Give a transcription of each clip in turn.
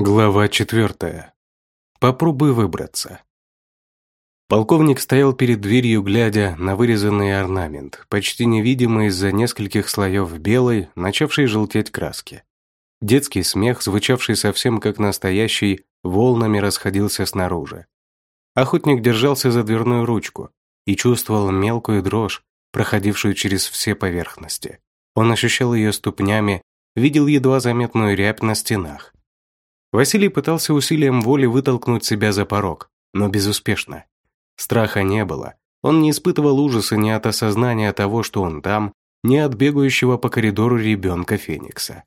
Глава четвертая. Попробуй выбраться. Полковник стоял перед дверью, глядя на вырезанный орнамент, почти невидимый из-за нескольких слоев белой, начавшей желтеть краски. Детский смех, звучавший совсем как настоящий, волнами расходился снаружи. Охотник держался за дверную ручку и чувствовал мелкую дрожь, проходившую через все поверхности. Он ощущал ее ступнями, видел едва заметную рябь на стенах. Василий пытался усилием воли вытолкнуть себя за порог, но безуспешно. Страха не было. Он не испытывал ужаса ни от осознания того, что он там, ни от бегающего по коридору ребенка Феникса.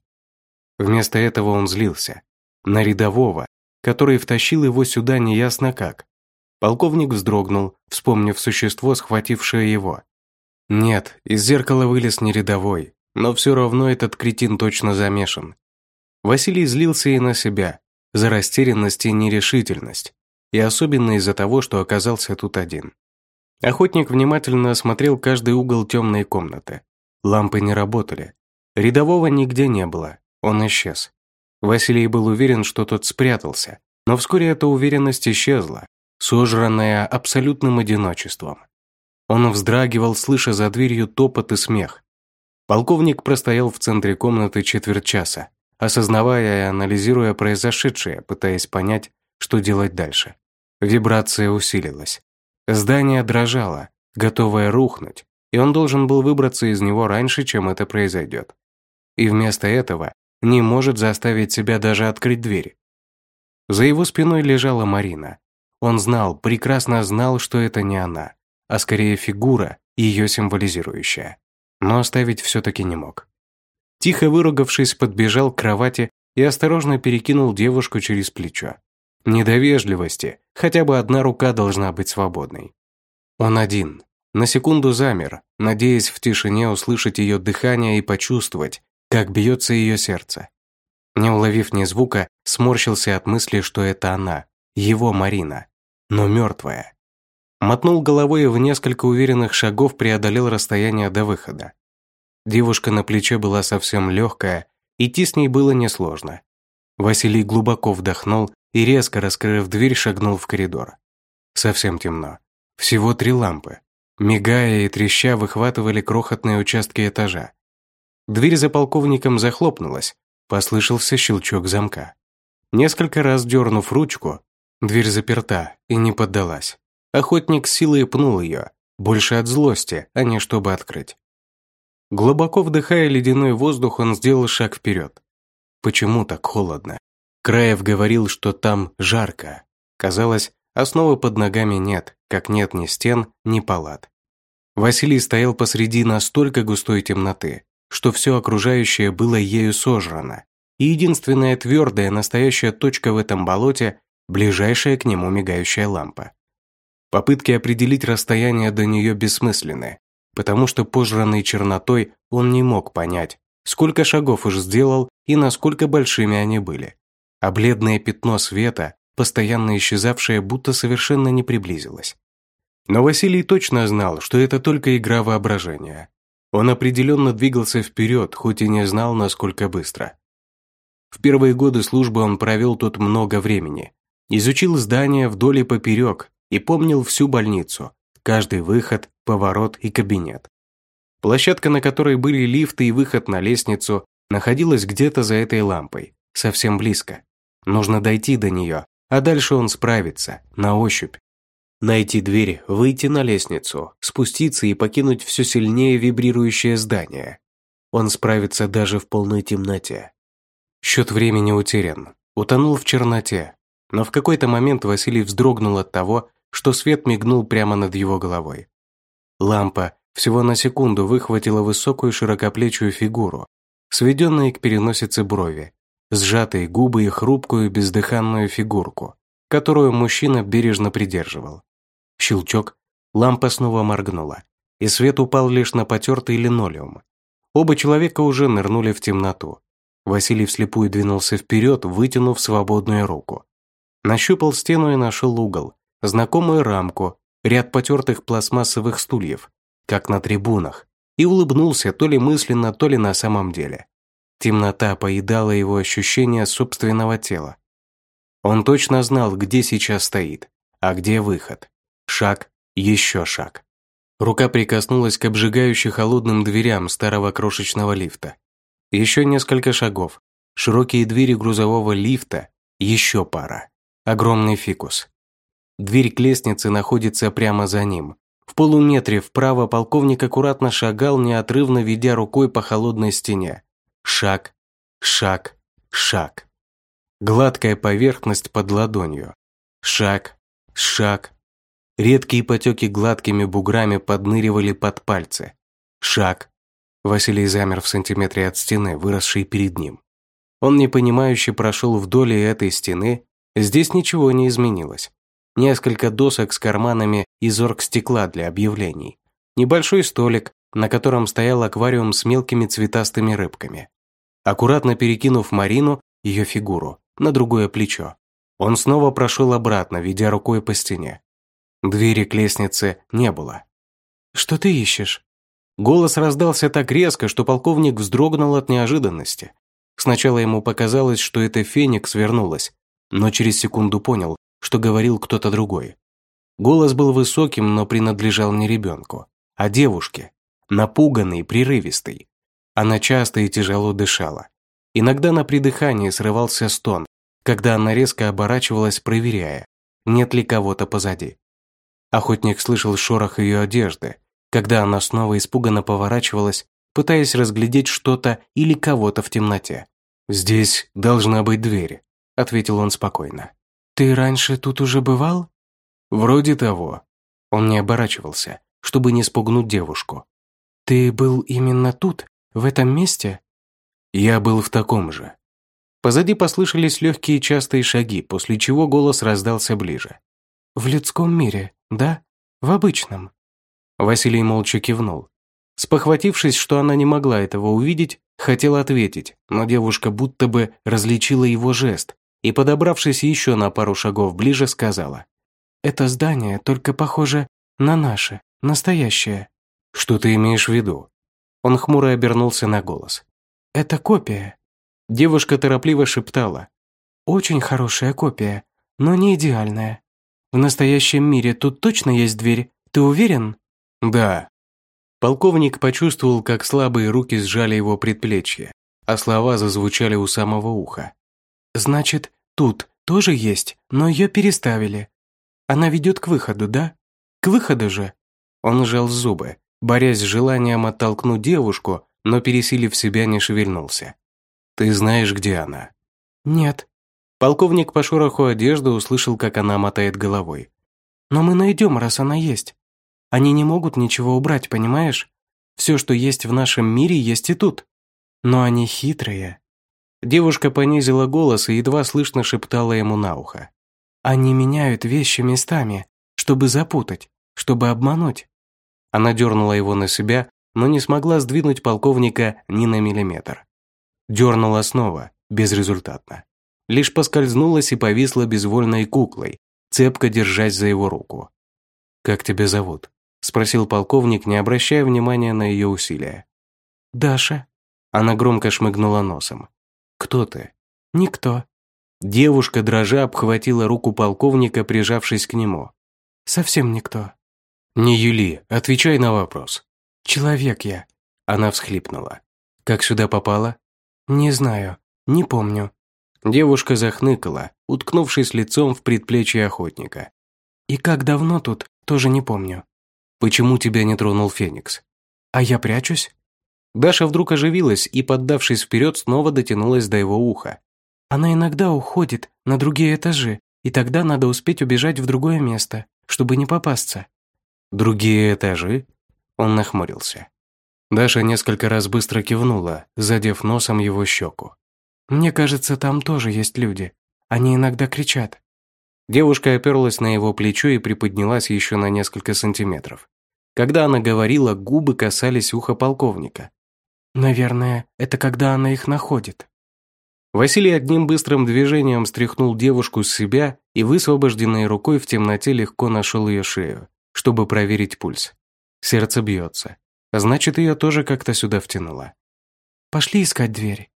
Вместо этого он злился. На рядового, который втащил его сюда неясно как. Полковник вздрогнул, вспомнив существо, схватившее его. Нет, из зеркала вылез не рядовой, но все равно этот кретин точно замешан. Василий злился и на себя, за растерянность и нерешительность, и особенно из-за того, что оказался тут один. Охотник внимательно осмотрел каждый угол темной комнаты. Лампы не работали. Рядового нигде не было, он исчез. Василий был уверен, что тот спрятался, но вскоре эта уверенность исчезла, сожранная абсолютным одиночеством. Он вздрагивал, слыша за дверью топот и смех. Полковник простоял в центре комнаты четверть часа, осознавая и анализируя произошедшее, пытаясь понять, что делать дальше. Вибрация усилилась. Здание дрожало, готовое рухнуть, и он должен был выбраться из него раньше, чем это произойдет. И вместо этого не может заставить себя даже открыть дверь. За его спиной лежала Марина. Он знал, прекрасно знал, что это не она, а скорее фигура, ее символизирующая. Но оставить все-таки не мог. Тихо выругавшись, подбежал к кровати и осторожно перекинул девушку через плечо. Недовежливости, хотя бы одна рука должна быть свободной. Он один. На секунду замер, надеясь в тишине услышать ее дыхание и почувствовать, как бьется ее сердце. Не уловив ни звука, сморщился от мысли, что это она, его Марина, но мертвая. Мотнул головой и в несколько уверенных шагов преодолел расстояние до выхода. Девушка на плече была совсем легкая, идти с ней было несложно. Василий глубоко вдохнул и, резко раскрыв дверь, шагнул в коридор. Совсем темно. Всего три лампы. Мигая и треща выхватывали крохотные участки этажа. Дверь за полковником захлопнулась, послышался щелчок замка. Несколько раз дернув ручку, дверь заперта и не поддалась. Охотник силой пнул ее, больше от злости, а не чтобы открыть. Глубоко вдыхая ледяной воздух, он сделал шаг вперед. Почему так холодно? Краев говорил, что там жарко. Казалось, основы под ногами нет, как нет ни стен, ни палат. Василий стоял посреди настолько густой темноты, что все окружающее было ею сожрано, и единственная твердая настоящая точка в этом болоте – ближайшая к нему мигающая лампа. Попытки определить расстояние до нее бессмысленны, потому что пожранный чернотой он не мог понять, сколько шагов уж сделал и насколько большими они были. А бледное пятно света, постоянно исчезавшее, будто совершенно не приблизилось. Но Василий точно знал, что это только игра воображения. Он определенно двигался вперед, хоть и не знал, насколько быстро. В первые годы службы он провел тут много времени. Изучил здание вдоль и поперек и помнил всю больницу, каждый выход, поворот и кабинет. Площадка, на которой были лифты и выход на лестницу, находилась где-то за этой лампой, совсем близко. Нужно дойти до нее, а дальше он справится, на ощупь. Найти дверь, выйти на лестницу, спуститься и покинуть все сильнее вибрирующее здание. Он справится даже в полной темноте. Счет времени утерян, утонул в черноте. Но в какой-то момент Василий вздрогнул от того, что свет мигнул прямо над его головой. Лампа всего на секунду выхватила высокую широкоплечую фигуру, сведенные к переносице брови, сжатые губы и хрупкую бездыханную фигурку, которую мужчина бережно придерживал. Щелчок, лампа снова моргнула, и свет упал лишь на потертый линолеум. Оба человека уже нырнули в темноту. Василий вслепую двинулся вперед, вытянув свободную руку. Нащупал стену и нашел угол, знакомую рамку, ряд потертых пластмассовых стульев, как на трибунах, и улыбнулся то ли мысленно, то ли на самом деле. Темнота поедала его ощущение собственного тела. Он точно знал, где сейчас стоит, а где выход. Шаг, еще шаг. Рука прикоснулась к обжигающе холодным дверям старого крошечного лифта. Еще несколько шагов. Широкие двери грузового лифта, еще пара. Огромный фикус. Дверь к лестнице находится прямо за ним. В полуметре вправо полковник аккуратно шагал, неотрывно ведя рукой по холодной стене. Шаг, шаг, шаг. Гладкая поверхность под ладонью. Шаг, шаг. Редкие потеки гладкими буграми подныривали под пальцы. Шаг. Василий замер в сантиметре от стены, выросшей перед ним. Он непонимающе прошел вдоль этой стены, здесь ничего не изменилось. Несколько досок с карманами из оргстекла для объявлений. Небольшой столик, на котором стоял аквариум с мелкими цветастыми рыбками. Аккуратно перекинув Марину, ее фигуру, на другое плечо, он снова прошел обратно, ведя рукой по стене. Двери к лестнице не было. «Что ты ищешь?» Голос раздался так резко, что полковник вздрогнул от неожиданности. Сначала ему показалось, что это Феникс вернулась, но через секунду понял, что говорил кто-то другой. Голос был высоким, но принадлежал не ребенку, а девушке, напуганной, прерывистой. Она часто и тяжело дышала. Иногда на придыхании срывался стон, когда она резко оборачивалась, проверяя, нет ли кого-то позади. Охотник слышал шорох ее одежды, когда она снова испуганно поворачивалась, пытаясь разглядеть что-то или кого-то в темноте. «Здесь должна быть дверь», — ответил он спокойно. «Ты раньше тут уже бывал?» «Вроде того». Он не оборачивался, чтобы не спугнуть девушку. «Ты был именно тут, в этом месте?» «Я был в таком же». Позади послышались легкие частые шаги, после чего голос раздался ближе. «В людском мире, да? В обычном?» Василий молча кивнул. Спохватившись, что она не могла этого увидеть, хотел ответить, но девушка будто бы различила его жест и, подобравшись еще на пару шагов ближе, сказала. «Это здание только похоже на наше, настоящее». «Что ты имеешь в виду?» Он хмуро обернулся на голос. «Это копия». Девушка торопливо шептала. «Очень хорошая копия, но не идеальная. В настоящем мире тут точно есть дверь, ты уверен?» «Да», Полковник почувствовал, как слабые руки сжали его предплечье, а слова зазвучали у самого уха. «Значит, тут тоже есть, но ее переставили. Она ведет к выходу, да? К выходу же!» Он сжал зубы, борясь с желанием оттолкнуть девушку, но, пересилив себя, не шевельнулся. «Ты знаешь, где она?» «Нет». Полковник по шороху одежды услышал, как она мотает головой. «Но мы найдем, раз она есть. Они не могут ничего убрать, понимаешь? Все, что есть в нашем мире, есть и тут. Но они хитрые». Девушка понизила голос и едва слышно шептала ему на ухо. «Они меняют вещи местами, чтобы запутать, чтобы обмануть». Она дернула его на себя, но не смогла сдвинуть полковника ни на миллиметр. Дернула снова, безрезультатно. Лишь поскользнулась и повисла безвольной куклой, цепко держась за его руку. «Как тебя зовут?» спросил полковник, не обращая внимания на ее усилия. «Даша». Она громко шмыгнула носом. «Кто ты?» «Никто». Девушка, дрожа, обхватила руку полковника, прижавшись к нему. «Совсем никто». «Не Юли, отвечай на вопрос». «Человек я». Она всхлипнула. «Как сюда попала?» «Не знаю, не помню». Девушка захныкала, уткнувшись лицом в предплечье охотника. «И как давно тут, тоже не помню». Почему тебя не тронул Феникс? А я прячусь? Даша вдруг оживилась и, поддавшись вперед, снова дотянулась до его уха. Она иногда уходит на другие этажи, и тогда надо успеть убежать в другое место, чтобы не попасться. Другие этажи? Он нахмурился. Даша несколько раз быстро кивнула, задев носом его щеку. «Мне кажется, там тоже есть люди. Они иногда кричат». Девушка оперлась на его плечо и приподнялась еще на несколько сантиметров. Когда она говорила, губы касались уха полковника. «Наверное, это когда она их находит». Василий одним быстрым движением стряхнул девушку с себя и высвобожденной рукой в темноте легко нашел ее шею, чтобы проверить пульс. Сердце бьется. Значит, ее тоже как-то сюда втянуло. «Пошли искать дверь».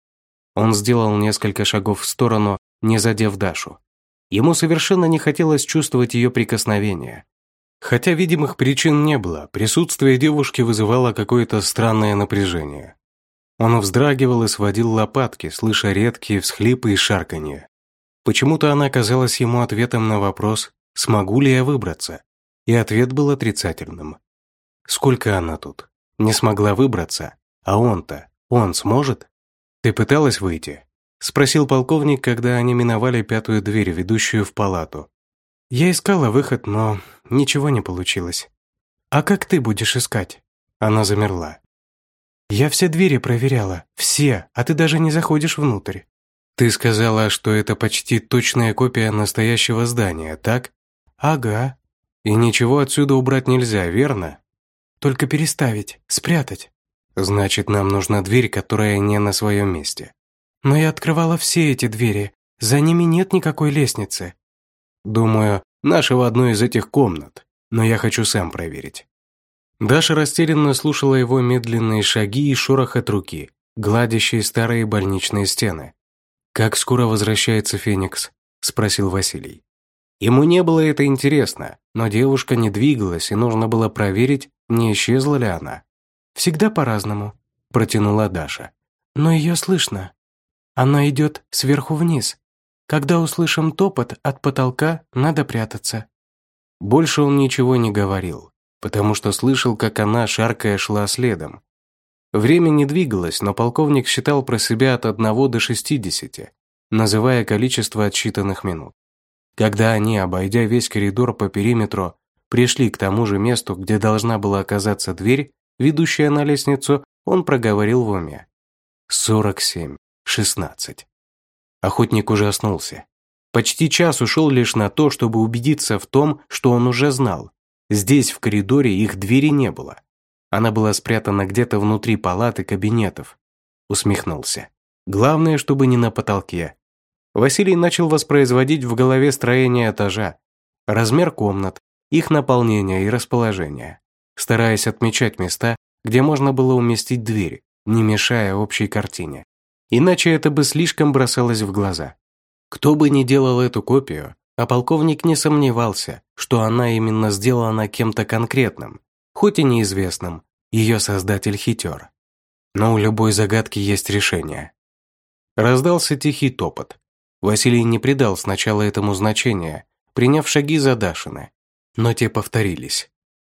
Он сделал несколько шагов в сторону, не задев Дашу. Ему совершенно не хотелось чувствовать ее прикосновения. Хотя видимых причин не было, присутствие девушки вызывало какое-то странное напряжение. Он вздрагивал и сводил лопатки, слыша редкие всхлипы и шарканье. Почему-то она казалась ему ответом на вопрос «Смогу ли я выбраться?» И ответ был отрицательным. Сколько она тут? Не смогла выбраться. А он-то? Он сможет? Ты пыталась выйти? Спросил полковник, когда они миновали пятую дверь, ведущую в палату. Я искала выход, но ничего не получилось. А как ты будешь искать? Она замерла. Я все двери проверяла, все, а ты даже не заходишь внутрь. Ты сказала, что это почти точная копия настоящего здания, так? Ага. И ничего отсюда убрать нельзя, верно? Только переставить, спрятать. Значит, нам нужна дверь, которая не на своем месте. Но я открывала все эти двери. За ними нет никакой лестницы. Думаю, наша в одной из этих комнат. Но я хочу сам проверить. Даша растерянно слушала его медленные шаги и шорох от руки, гладящие старые больничные стены. «Как скоро возвращается Феникс?» – спросил Василий. Ему не было это интересно, но девушка не двигалась, и нужно было проверить, не исчезла ли она. «Всегда по-разному», – протянула Даша. «Но ее слышно. Она идет сверху вниз. Когда услышим топот от потолка, надо прятаться». Больше он ничего не говорил, потому что слышал, как она, шаркая, шла следом. Время не двигалось, но полковник считал про себя от одного до шестидесяти, называя количество отсчитанных минут. Когда они, обойдя весь коридор по периметру, пришли к тому же месту, где должна была оказаться дверь, ведущая на лестницу, он проговорил в уме. «Сорок семь, шестнадцать». Охотник ужаснулся. Почти час ушел лишь на то, чтобы убедиться в том, что он уже знал. Здесь, в коридоре, их двери не было. Она была спрятана где-то внутри палаты кабинетов. Усмехнулся. Главное, чтобы не на потолке, Василий начал воспроизводить в голове строение этажа, размер комнат, их наполнение и расположение, стараясь отмечать места, где можно было уместить дверь, не мешая общей картине. Иначе это бы слишком бросалось в глаза. Кто бы ни делал эту копию, а полковник не сомневался, что она именно сделана кем-то конкретным, хоть и неизвестным, ее создатель хитер. Но у любой загадки есть решение. Раздался тихий топот. Василий не придал сначала этому значения, приняв шаги за Дашины, но те повторились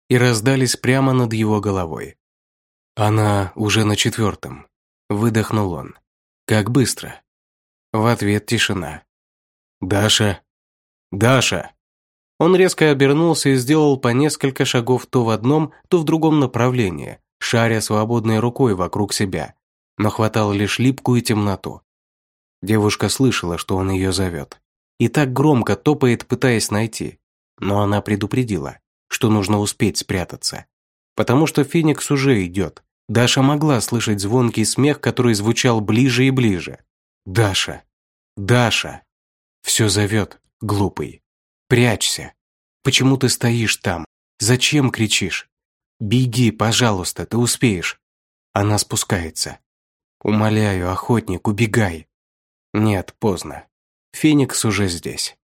и раздались прямо над его головой. Она уже на четвертом. Выдохнул он. Как быстро. В ответ тишина. «Даша! Даша!» Он резко обернулся и сделал по несколько шагов то в одном, то в другом направлении, шаря свободной рукой вокруг себя, но хватал лишь липкую темноту. Девушка слышала, что он ее зовет. И так громко топает, пытаясь найти. Но она предупредила, что нужно успеть спрятаться. Потому что Феникс уже идет. Даша могла слышать звонкий смех, который звучал ближе и ближе. «Даша! Даша!» Все зовет, глупый. «Прячься! Почему ты стоишь там? Зачем кричишь? Беги, пожалуйста, ты успеешь!» Она спускается. «Умоляю, охотник, убегай!» Нет, поздно. Феникс уже здесь.